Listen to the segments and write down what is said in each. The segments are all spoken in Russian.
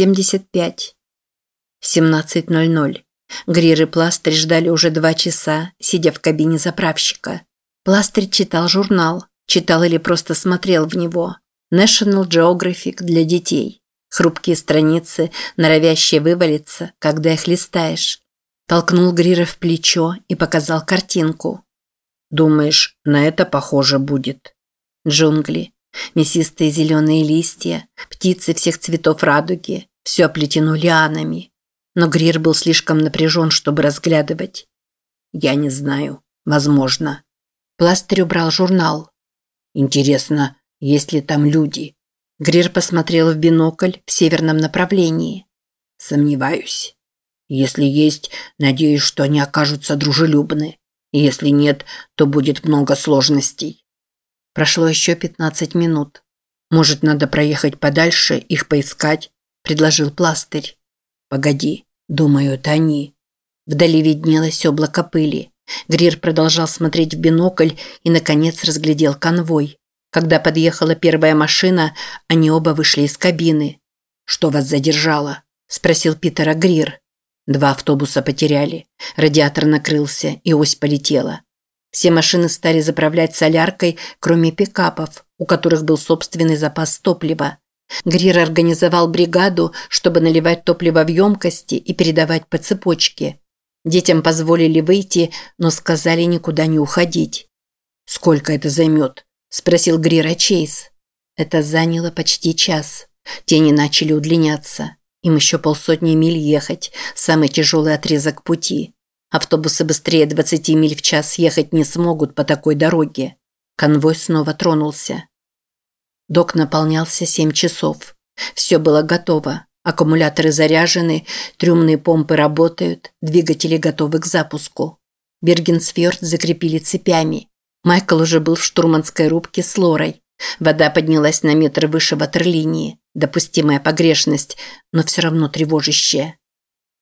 75. 17.00. Грир и Пластырь ждали уже два часа, сидя в кабине заправщика. Пластырь читал журнал, читал или просто смотрел в него. National Geographic для детей. Хрупкие страницы, норовящие вывалиться, когда их листаешь. Толкнул Грира в плечо и показал картинку. «Думаешь, на это похоже будет?» Джунгли. Мясистые зеленые листья, птицы всех цветов радуги, все оплетено лианами. Но Грир был слишком напряжен, чтобы разглядывать. «Я не знаю. Возможно». Пластырь убрал журнал. «Интересно, есть ли там люди?» Грир посмотрел в бинокль в северном направлении. «Сомневаюсь. Если есть, надеюсь, что они окажутся дружелюбны. Если нет, то будет много сложностей». Прошло еще 15 минут. «Может, надо проехать подальше, их поискать?» – предложил пластырь. «Погоди, думаю, это они». Вдали виднелось облако пыли. Грир продолжал смотреть в бинокль и, наконец, разглядел конвой. Когда подъехала первая машина, они оба вышли из кабины. «Что вас задержало?» – спросил Питера Грир. Два автобуса потеряли. Радиатор накрылся, и ось полетела. Все машины стали заправлять соляркой, кроме пикапов, у которых был собственный запас топлива. Грир организовал бригаду, чтобы наливать топливо в емкости и передавать по цепочке. Детям позволили выйти, но сказали никуда не уходить. «Сколько это займет?» – спросил Грира Чейз. Это заняло почти час. Тени начали удлиняться. Им еще полсотни миль ехать, самый тяжелый отрезок пути. Автобусы быстрее 20 миль в час ехать не смогут по такой дороге. Конвой снова тронулся. Док наполнялся 7 часов. Все было готово. Аккумуляторы заряжены, трюмные помпы работают, двигатели готовы к запуску. Бергенсфьорд закрепили цепями. Майкл уже был в штурманской рубке с Лорой. Вода поднялась на метр выше ватерлинии. Допустимая погрешность, но все равно тревожащая.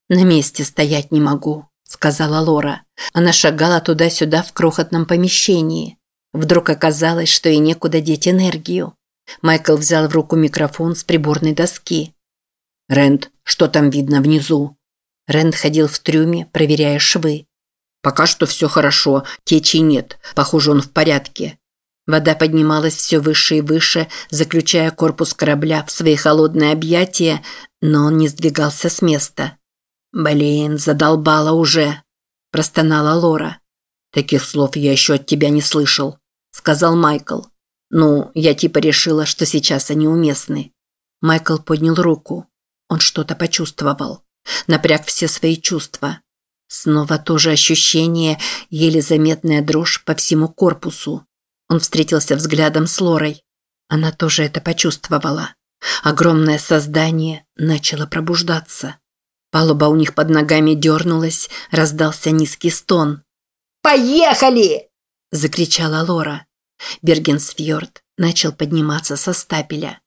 На месте стоять не могу сказала Лора. Она шагала туда-сюда в крохотном помещении. Вдруг оказалось, что и некуда деть энергию. Майкл взял в руку микрофон с приборной доски. «Рэнд, что там видно внизу?» Рэнд ходил в трюме, проверяя швы. «Пока что все хорошо, течи нет. Похоже, он в порядке». Вода поднималась все выше и выше, заключая корпус корабля в свои холодные объятия, но он не сдвигался с места. «Блин, задолбала уже», – простонала Лора. «Таких слов я еще от тебя не слышал», – сказал Майкл. «Ну, я типа решила, что сейчас они уместны». Майкл поднял руку. Он что-то почувствовал. Напряг все свои чувства. Снова то же ощущение, еле заметная дрожь по всему корпусу. Он встретился взглядом с Лорой. Она тоже это почувствовала. Огромное создание начало пробуждаться. Палуба у них под ногами дернулась, раздался низкий стон. «Поехали!» – закричала Лора. Бергенсфьорд начал подниматься со стапеля.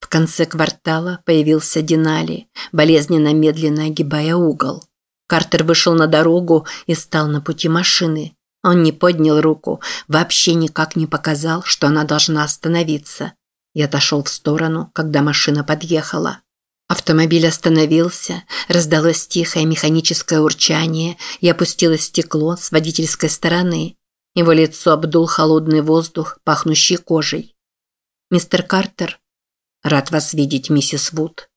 В конце квартала появился Динали, болезненно медленно огибая угол. Картер вышел на дорогу и стал на пути машины. Он не поднял руку, вообще никак не показал, что она должна остановиться. Я отошел в сторону, когда машина подъехала. Автомобиль остановился, раздалось тихое механическое урчание и опустилось стекло с водительской стороны. Его лицо обдул холодный воздух, пахнущий кожей. «Мистер Картер?» «Рад вас видеть, миссис Вуд».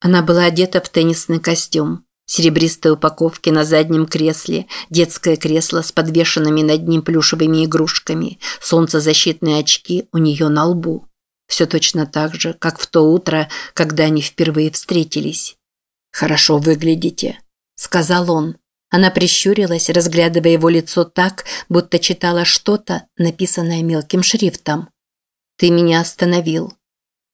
Она была одета в теннисный костюм. Серебристые упаковки на заднем кресле, детское кресло с подвешенными над ним плюшевыми игрушками, солнцезащитные очки у нее на лбу. Все точно так же, как в то утро, когда они впервые встретились. «Хорошо выглядите», – сказал он. Она прищурилась, разглядывая его лицо так, будто читала что-то, написанное мелким шрифтом. «Ты меня остановил».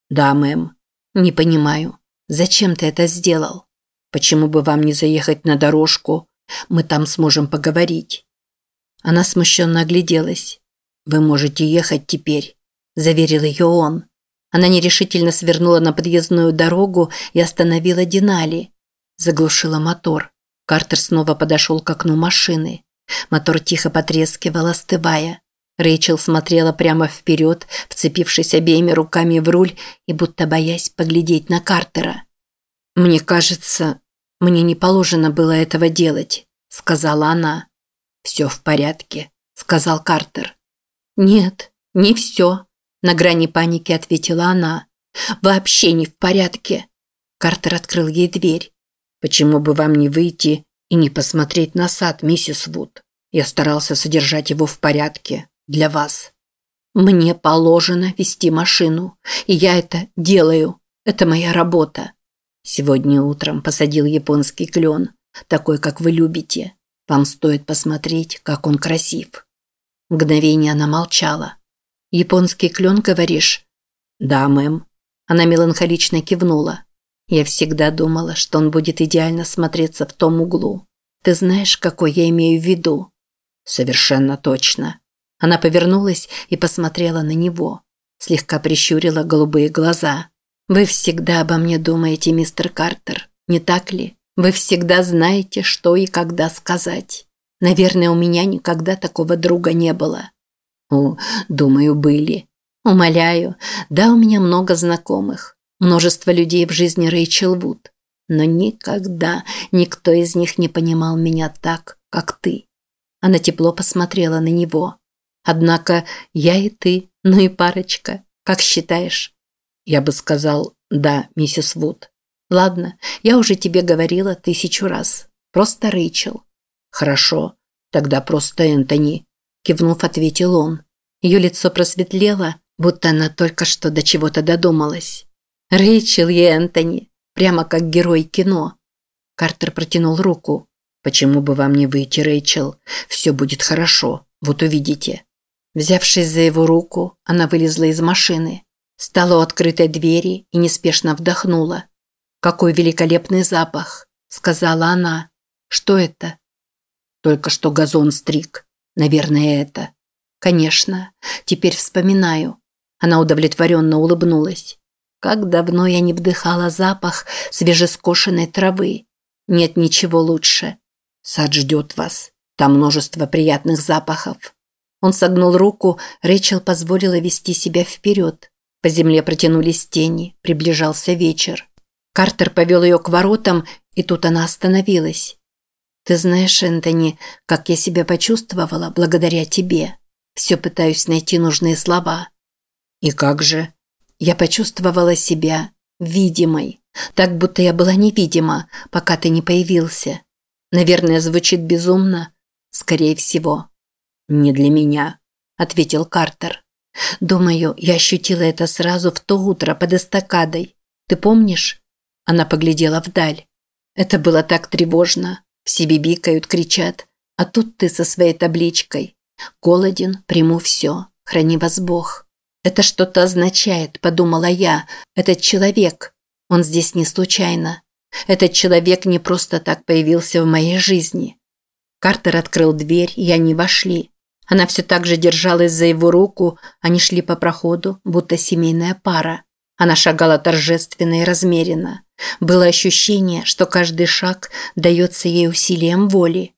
«Да, мэм». «Не понимаю. Зачем ты это сделал? Почему бы вам не заехать на дорожку? Мы там сможем поговорить». Она смущенно огляделась. «Вы можете ехать теперь» заверил ее он. Она нерешительно свернула на подъездную дорогу и остановила Динали. Заглушила мотор. Картер снова подошел к окну машины. Мотор тихо потрескивал, остывая. Рэйчел смотрела прямо вперед, вцепившись обеими руками в руль и будто боясь поглядеть на Картера. «Мне кажется, мне не положено было этого делать», – сказала она. «Все в порядке», – сказал Картер. «Нет, не все», – на грани паники ответила она. «Вообще не в порядке». Картер открыл ей дверь. «Почему бы вам не выйти и не посмотреть на сад, миссис Вуд? Я старался содержать его в порядке. Для вас». «Мне положено вести машину, и я это делаю. Это моя работа. Сегодня утром посадил японский клен, такой, как вы любите. Вам стоит посмотреть, как он красив. Мгновение она молчала. Японский клен, говоришь? Да, мэм. Она меланхолично кивнула. Я всегда думала, что он будет идеально смотреться в том углу. Ты знаешь, какой я имею в виду? Совершенно точно. Она повернулась и посмотрела на него. Слегка прищурила голубые глаза. Вы всегда обо мне думаете, мистер Картер, не так ли? Вы всегда знаете, что и когда сказать. Наверное, у меня никогда такого друга не было. О, думаю, были. Умоляю, да, у меня много знакомых. Множество людей в жизни Рэйчел Вуд. Но никогда никто из них не понимал меня так, как ты. Она тепло посмотрела на него. Однако я и ты, ну и парочка, как считаешь? Я бы сказал «да, миссис Вуд». Ладно, я уже тебе говорила тысячу раз. Просто Рэйчел. Хорошо, тогда просто Энтони. Кивнув, ответил он. Ее лицо просветлело, будто она только что до чего-то додумалась. Рэйчел и Энтони. Прямо как герой кино. Картер протянул руку. «Почему бы вам не выйти, Рэйчел? Все будет хорошо, вот увидите». Взявшись за его руку, она вылезла из машины. Стала у открытой двери и неспешно вдохнула. «Какой великолепный запах!» – сказала она. «Что это?» «Только что газон стриг. Наверное, это». «Конечно. Теперь вспоминаю». Она удовлетворенно улыбнулась. «Как давно я не вдыхала запах свежескошенной травы. Нет ничего лучше. Сад ждет вас. Там множество приятных запахов». Он согнул руку, Рэйчел позволила вести себя вперед. По земле протянулись тени, приближался вечер. Картер повел ее к воротам, и тут она остановилась. «Ты знаешь, Энтони, как я себя почувствовала благодаря тебе. Все пытаюсь найти нужные слова». «И как же?» «Я почувствовала себя видимой, так будто я была невидима, пока ты не появился. Наверное, звучит безумно. Скорее всего». «Не для меня», – ответил Картер. Думаю, я ощутила это сразу в то утро под эстакадой. Ты помнишь? Она поглядела вдаль. Это было так тревожно. Все бибикают, кричат. А тут ты со своей табличкой. Голоден, приму все. Храни вас Бог. Это что-то означает, подумала я. Этот человек. Он здесь не случайно. Этот человек не просто так появился в моей жизни. Картер открыл дверь, и они вошли. Она все так же держалась за его руку, они шли по проходу, будто семейная пара. Она шагала торжественно и размеренно. Было ощущение, что каждый шаг дается ей усилием воли.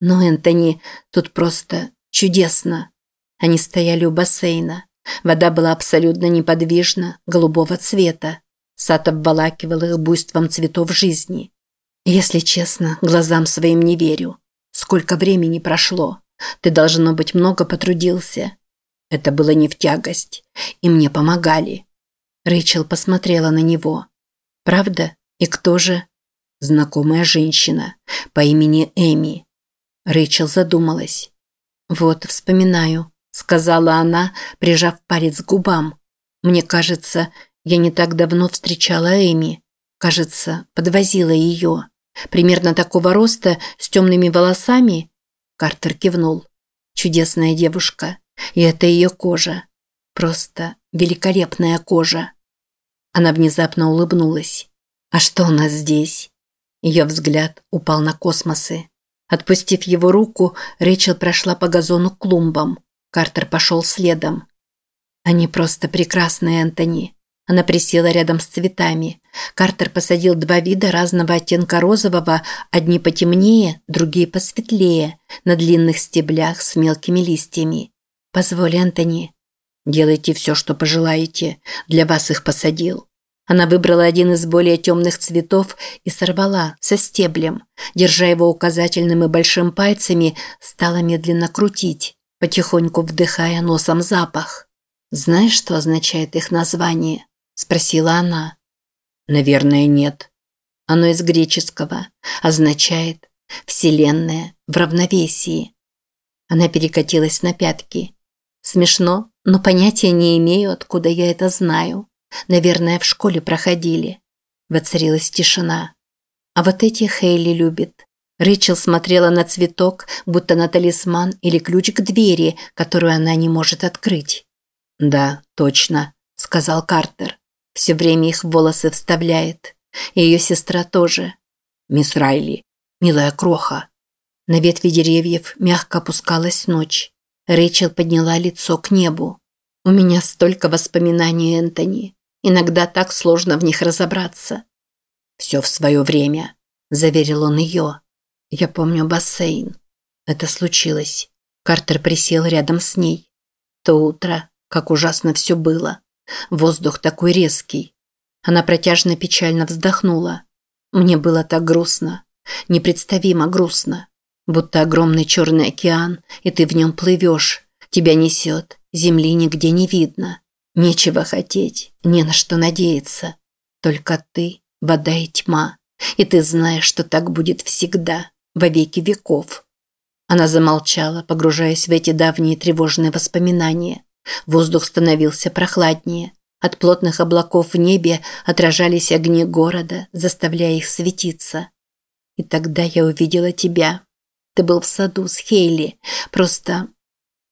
Но Энтони тут просто чудесно. Они стояли у бассейна. Вода была абсолютно неподвижна, голубого цвета. Сад обволакивал их буйством цветов жизни. Если честно, глазам своим не верю. Сколько времени прошло. Ты, должно быть, много потрудился. Это было не в тягость. И мне помогали. Рэйчел посмотрела на него. Правда? И кто же? Знакомая женщина по имени Эми. Рэйчел задумалась. Вот, вспоминаю, сказала она, прижав палец к губам. Мне кажется, я не так давно встречала Эми. Кажется, подвозила ее. Примерно такого роста, с темными волосами Картер кивнул. Чудесная девушка. И это ее кожа. Просто великолепная кожа. Она внезапно улыбнулась. «А что у нас здесь?» Ее взгляд упал на космосы. Отпустив его руку, Рэйчел прошла по газону к клумбам. Картер пошел следом. «Они просто прекрасные, Энтони. Она присела рядом с цветами. Картер посадил два вида разного оттенка розового, одни потемнее, другие посветлее, на длинных стеблях с мелкими листьями. «Позволь, Антони». «Делайте все, что пожелаете. Для вас их посадил». Она выбрала один из более темных цветов и сорвала со стеблем. Держа его указательным и большим пальцами, стала медленно крутить, потихоньку вдыхая носом запах. «Знаешь, что означает их название?» – спросила она. «Наверное, нет». Оно из греческого, означает «вселенная в равновесии». Она перекатилась на пятки. Смешно, но понятия не имею, откуда я это знаю. Наверное, в школе проходили. Воцарилась тишина. А вот эти Хейли любит. Рэйчел смотрела на цветок, будто на талисман или ключ к двери, которую она не может открыть. «Да, точно», – сказал Картер. «Все время их волосы вставляет. И ее сестра тоже. Мисс Райли, милая кроха». На ветви деревьев мягко опускалась ночь. Рэйчел подняла лицо к небу. «У меня столько воспоминаний, Энтони. Иногда так сложно в них разобраться. «Все в свое время», – заверил он ее. «Я помню бассейн. Это случилось». Картер присел рядом с ней. То утро, как ужасно все было. Воздух такой резкий. Она протяжно печально вздохнула. Мне было так грустно. Непредставимо грустно. Будто огромный черный океан, и ты в нем плывешь. Тебя несет, земли нигде не видно. Нечего хотеть, не на что надеяться. Только ты, вода и тьма. И ты знаешь, что так будет всегда, во веки веков. Она замолчала, погружаясь в эти давние тревожные воспоминания. Воздух становился прохладнее. От плотных облаков в небе отражались огни города, заставляя их светиться. И тогда я увидела тебя. Ты был в саду с Хейли. Просто...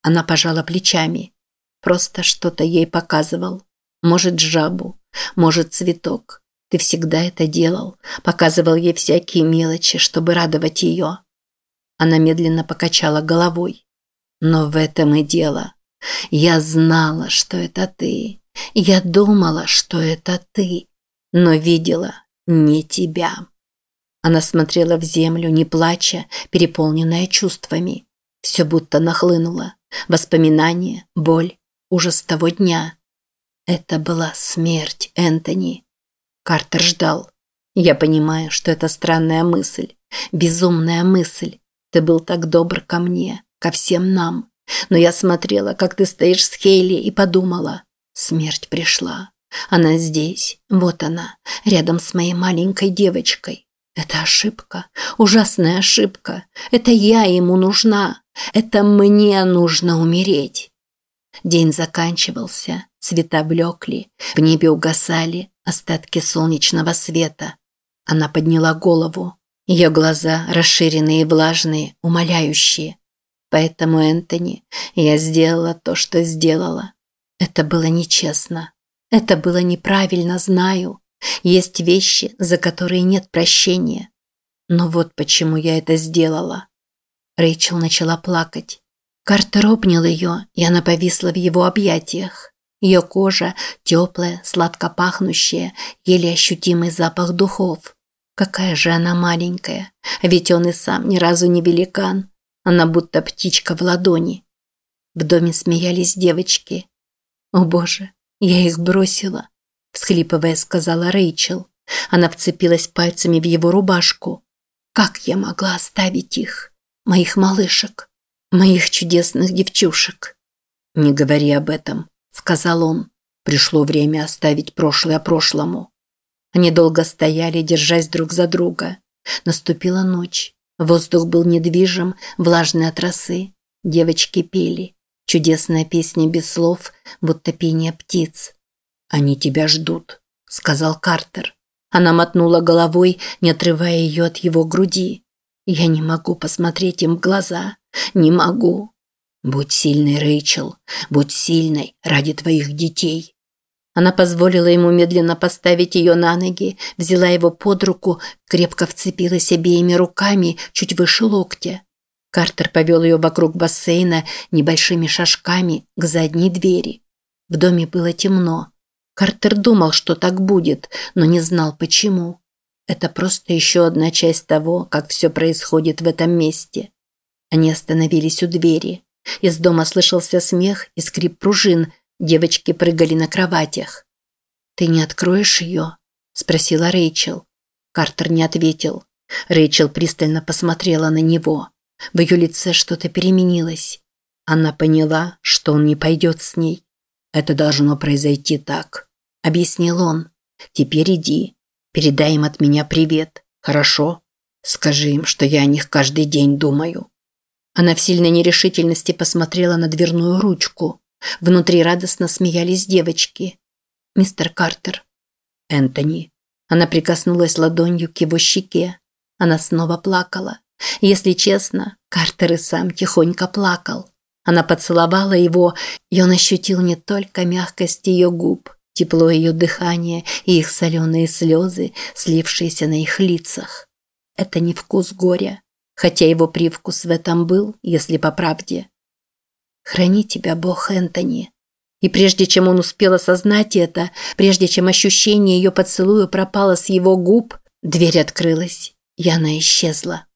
Она пожала плечами. Просто что-то ей показывал. Может, жабу, может, цветок. Ты всегда это делал. Показывал ей всякие мелочи, чтобы радовать ее. Она медленно покачала головой. Но в этом и дело. Я знала, что это ты. Я думала, что это ты. Но видела не тебя. Она смотрела в землю, не плача, переполненная чувствами. Все будто нахлынуло. Воспоминания, боль, ужас того дня. Это была смерть Энтони. Картер ждал. Я понимаю, что это странная мысль, безумная мысль. Ты был так добр ко мне, ко всем нам. Но я смотрела, как ты стоишь с Хейли и подумала. Смерть пришла. Она здесь, вот она, рядом с моей маленькой девочкой. Это ошибка, ужасная ошибка. Это я ему нужна. Это мне нужно умереть. День заканчивался, цвета блекли, в небе угасали остатки солнечного света. Она подняла голову. Ее глаза, расширенные и влажные, умоляющие. Поэтому, Энтони, я сделала то, что сделала. Это было нечестно. Это было неправильно, знаю. Есть вещи, за которые нет прощения. Но вот почему я это сделала. Рэйчел начала плакать. Картер обнял ее, и она повисла в его объятиях. Ее кожа теплая, сладко пахнущая, еле ощутимый запах духов. Какая же она маленькая, ведь он и сам ни разу не великан. Она будто птичка в ладони. В доме смеялись девочки. «О боже, я их бросила», – всхлипывая сказала Рэйчел. Она вцепилась пальцами в его рубашку. «Как я могла оставить их, моих малышек?» моих чудесных девчушек. Не говори об этом, сказал он. Пришло время оставить прошлое прошлому. Они долго стояли, держась друг за друга. Наступила ночь. Воздух был недвижим, влажный от росы. Девочки пели. Чудесная песня без слов, будто пение птиц. «Они тебя ждут», – сказал Картер. Она мотнула головой, не отрывая ее от его груди. «Я не могу посмотреть им в глаза. Не могу. Будь сильной, Рэйчел. Будь сильной ради твоих детей. Она позволила ему медленно поставить ее на ноги, взяла его под руку, крепко вцепилась обеими руками чуть выше локтя. Картер повел ее вокруг бассейна небольшими шажками к задней двери. В доме было темно. Картер думал, что так будет, но не знал почему. Это просто еще одна часть того, как все происходит в этом месте. Они остановились у двери. Из дома слышался смех и скрип пружин. Девочки прыгали на кроватях. «Ты не откроешь ее?» – спросила Рэйчел. Картер не ответил. Рэйчел пристально посмотрела на него. В ее лице что-то переменилось. Она поняла, что он не пойдет с ней. «Это должно произойти так», – объяснил он. «Теперь иди. Передай им от меня привет. Хорошо? Скажи им, что я о них каждый день думаю». Она в сильной нерешительности посмотрела на дверную ручку. Внутри радостно смеялись девочки. «Мистер Картер». «Энтони». Она прикоснулась ладонью к его щеке. Она снова плакала. Если честно, Картер и сам тихонько плакал. Она поцеловала его, и он ощутил не только мягкость ее губ, тепло ее дыхания и их соленые слезы, слившиеся на их лицах. Это не вкус горя, хотя его привкус в этом был, если по правде. «Храни тебя, Бог, Энтони». И прежде чем он успел осознать это, прежде чем ощущение ее поцелуя пропало с его губ, дверь открылась, и она исчезла.